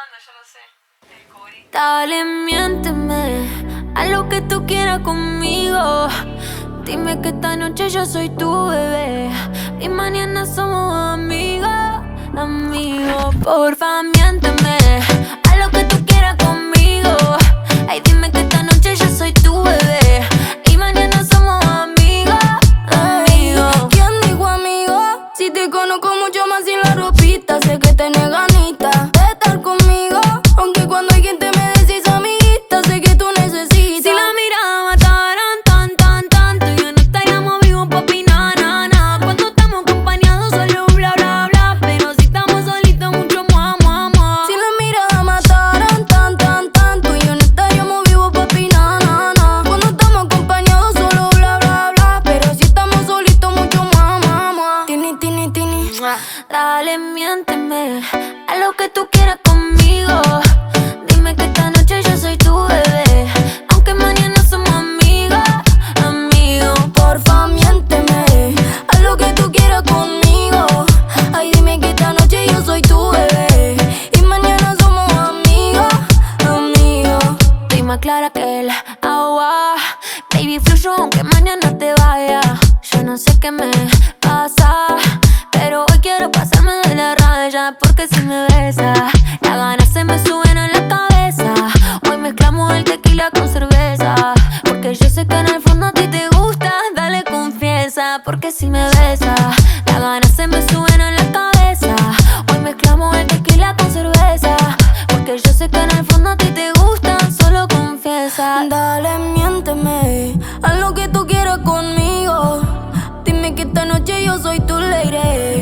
yo lo sé. El. Dale, miénteme a lo que tú quieras conmigo. Dime que esta noche yo soy tu bebé y mañana somos amigos, amigos. Porfa, miénteme a lo que tú quieras conmigo. Ay, dime que esta noche yo soy tu bebé y mañana somos amigos, amigos. ¿Quién dijo amigo? Si te conozco mucho Dale, miénteme a lo que tú quieras conmigo. Dime que esta noche yo soy tu bebé. Aunque mañana somos amigos, amigos. Porfa, miénteme a lo que tú quieras conmigo. Ay, dime que esta noche yo soy tu bebé. Y mañana somos amigos, amigos. Estoy más clara que el agua. Baby, fluyo aunque mañana te vaya. Yo no sé qué me pasa. Pero hoy quiero pasarme de la raya porque si me besa, las ganas se me suben a la cabeza. Hoy mezclamos el tequila con cerveza, porque yo sé que en el fondo a ti te gusta. Dale confianza porque si me besa, las ganas se me suben a la cabeza. Hoy mezclamos el tequila con cerveza, porque yo sé que en el fondo a ti te gusta. Solo confiesa. Dale, miénteme. soy tu lady.